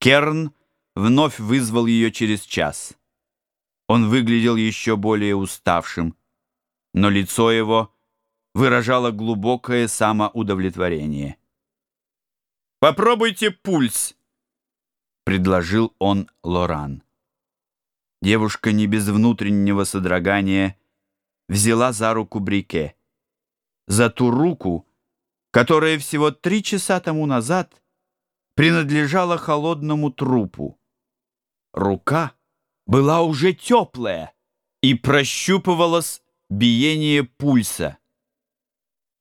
Керн вновь вызвал ее через час. Он выглядел еще более уставшим, но лицо его выражало глубокое самоудовлетворение. «Попробуйте пульс», — предложил он Лоран. Девушка не без внутреннего содрогания взяла за руку Брике. За ту руку, которая всего три часа тому назад принадлежала холодному трупу. Рука была уже теплая и прощупывалось биение пульса.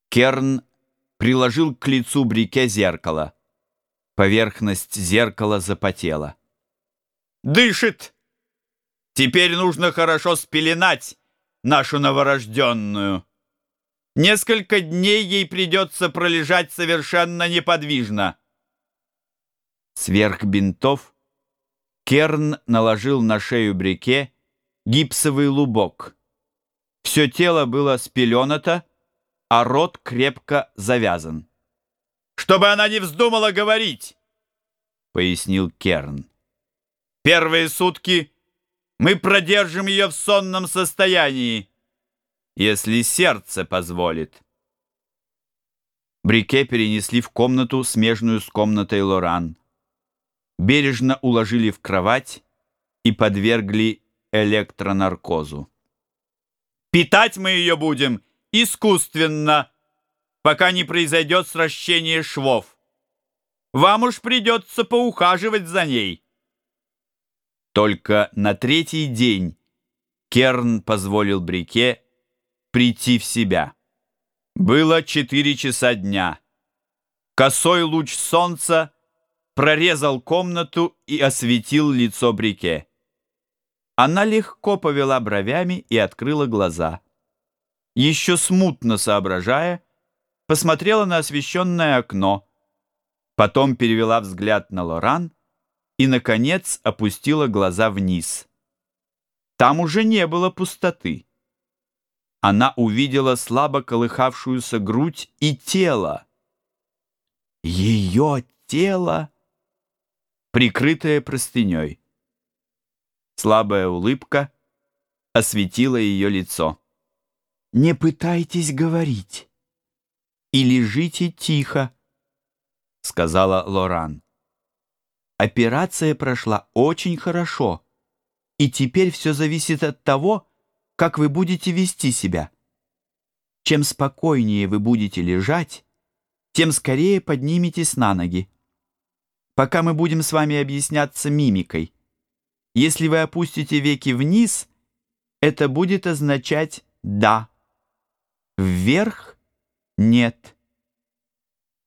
Керн приложил к лицу Брике зеркало. Поверхность зеркала запотела. «Дышит! Теперь нужно хорошо спеленать нашу новорожденную. Несколько дней ей придется пролежать совершенно неподвижно». Сверх бинтов Керн наложил на шею Брике гипсовый лубок. Все тело было спеленато, а рот крепко завязан. «Чтобы она не вздумала говорить!» — пояснил Керн. «Первые сутки мы продержим ее в сонном состоянии, если сердце позволит». Брике перенесли в комнату, смежную с комнатой Лоран бережно уложили в кровать и подвергли электронаркозу. «Питать мы ее будем искусственно, пока не произойдет сращение швов. Вам уж придется поухаживать за ней». Только на третий день Керн позволил Брике прийти в себя. Было четыре часа дня. Косой луч солнца прорезал комнату и осветил лицо Брике. Она легко повела бровями и открыла глаза. Еще смутно соображая, посмотрела на освещенное окно, потом перевела взгляд на Лоран и, наконец, опустила глаза вниз. Там уже не было пустоты. Она увидела слабо колыхавшуюся грудь и тело. Ее тело прикрытая простыней. Слабая улыбка осветила ее лицо. «Не пытайтесь говорить и лежите тихо», — сказала Лоран. «Операция прошла очень хорошо, и теперь все зависит от того, как вы будете вести себя. Чем спокойнее вы будете лежать, тем скорее подниметесь на ноги пока мы будем с вами объясняться мимикой. Если вы опустите веки вниз, это будет означать «да». Вверх — «нет».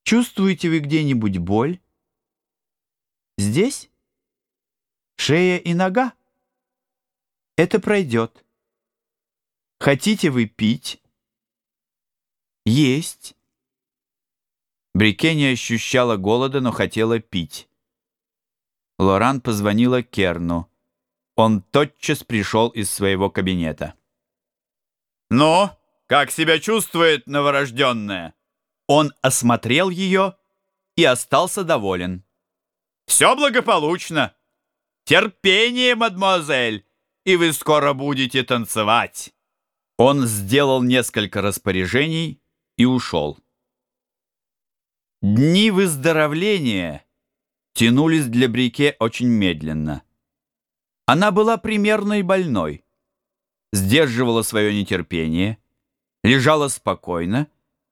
Чувствуете вы где-нибудь боль? Здесь? Шея и нога? Это пройдет. Хотите вы пить? Есть. Брике не ощущала голода, но хотела пить. Лоран позвонила Керну. Он тотчас пришел из своего кабинета. «Ну, как себя чувствует новорожденная?» Он осмотрел ее и остался доволен. «Все благополучно. Терпение, мадемуазель, и вы скоро будете танцевать». Он сделал несколько распоряжений и ушел. Дни выздоровления тянулись для Брике очень медленно. Она была примерной больной, сдерживала свое нетерпение, лежала спокойно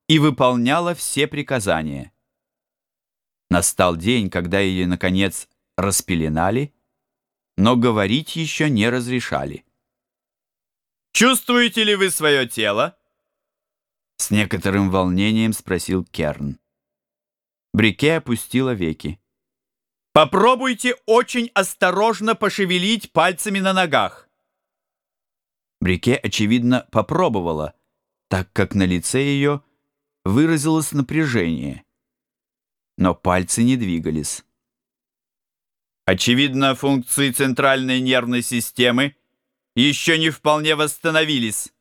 и выполняла все приказания. Настал день, когда ее, наконец, распеленали, но говорить еще не разрешали. «Чувствуете ли вы свое тело?» С некоторым волнением спросил Керн. Брике опустила веки. «Попробуйте очень осторожно пошевелить пальцами на ногах». Брике, очевидно, попробовала, так как на лице ее выразилось напряжение. Но пальцы не двигались. Очевидно, функции центральной нервной системы еще не вполне восстановились,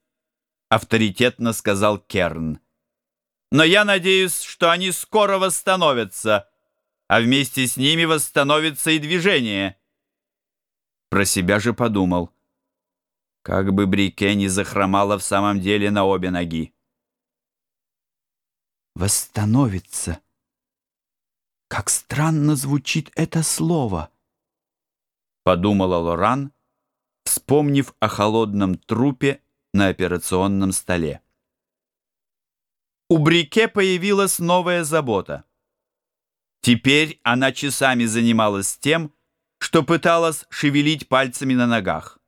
авторитетно сказал Керн но я надеюсь, что они скоро восстановятся. а вместе с ними восстановится и движение. Про себя же подумал, как бы Брике не захромала в самом деле на обе ноги. «Восстановится». Как странно звучит это слово, подумала Лоран, вспомнив о холодном трупе на операционном столе. У Брике появилась новая забота. Теперь она часами занималась тем, что пыталась шевелить пальцами на ногах.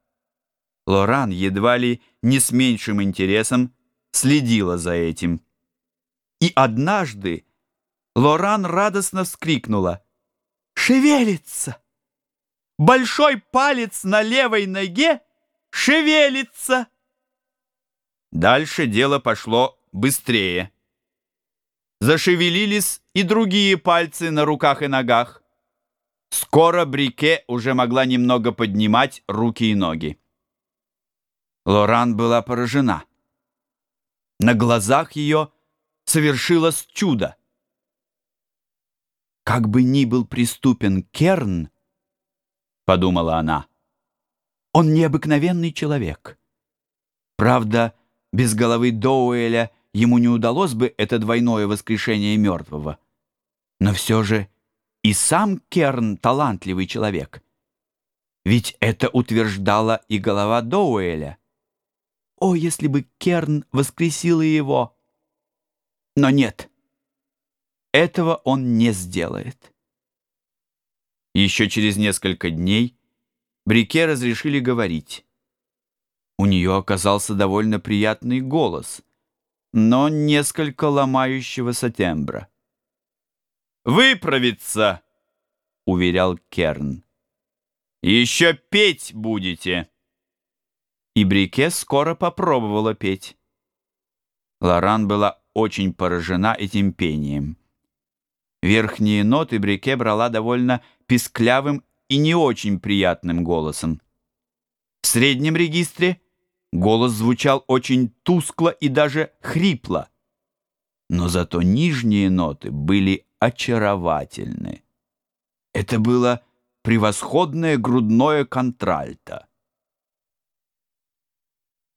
Лоран едва ли не с меньшим интересом следила за этим. И однажды Лоран радостно вскрикнула. «Шевелится! Большой палец на левой ноге шевелится!» Дальше дело пошло быстрее. Зашевелились и другие пальцы на руках и ногах. Скоро Брике уже могла немного поднимать руки и ноги. Лоран была поражена. На глазах ее совершилось чудо. «Как бы ни был преступен Керн, — подумала она, — он необыкновенный человек. Правда, без головы Доуэля ему не удалось бы это двойное воскрешение мертвого. Но все же и сам Керн талантливый человек. Ведь это утверждала и голова Доуэля. О, если бы Керн воскресил его! Но нет, этого он не сделает. Еще через несколько дней Брике разрешили говорить. У нее оказался довольно приятный голос, но несколько ломающегося тембра. «Выправиться!» — уверял Керн. «Еще петь будете!» И Брике скоро попробовала петь. Лоран была очень поражена этим пением. Верхние ноты Брике брала довольно писклявым и не очень приятным голосом. В среднем регистре Голос звучал очень тускло и даже хрипло. Но зато нижние ноты были очаровательны. Это было превосходное грудное контральто.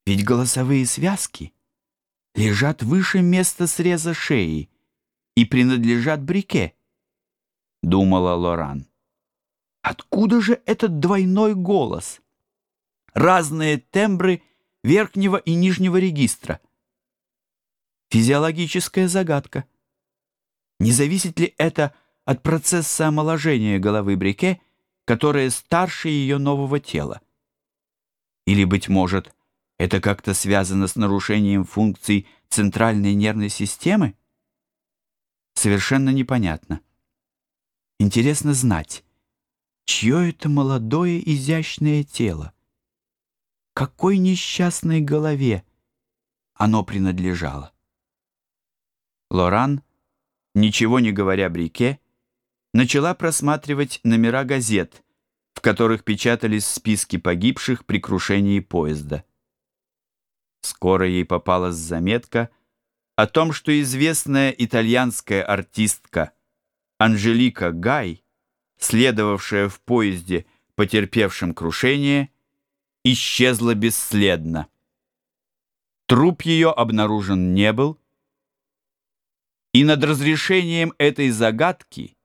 Ведь голосовые связки лежат выше места среза шеи и принадлежат брике, думала Лоран. Откуда же этот двойной голос? Разные тембры — верхнего и нижнего регистра. Физиологическая загадка. Не зависит ли это от процесса омоложения головы Брике, которая старше ее нового тела? Или, быть может, это как-то связано с нарушением функций центральной нервной системы? Совершенно непонятно. Интересно знать, чье это молодое изящное тело? Какой несчастной голове оно принадлежало. Лоран, ничего не говоря Брике, начала просматривать номера газет, в которых печатались списки погибших при крушении поезда. Скоро ей попалась заметка о том, что известная итальянская артистка Анжелика Гай, следовавшая в поезде, потерпевшем крушение, исчезла бесследно. Труп ее обнаружен не был, и над разрешением этой загадки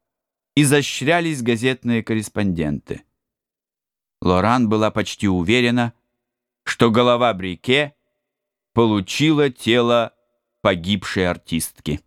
изощрялись газетные корреспонденты. Лоран была почти уверена, что голова Брике получила тело погибшей артистки.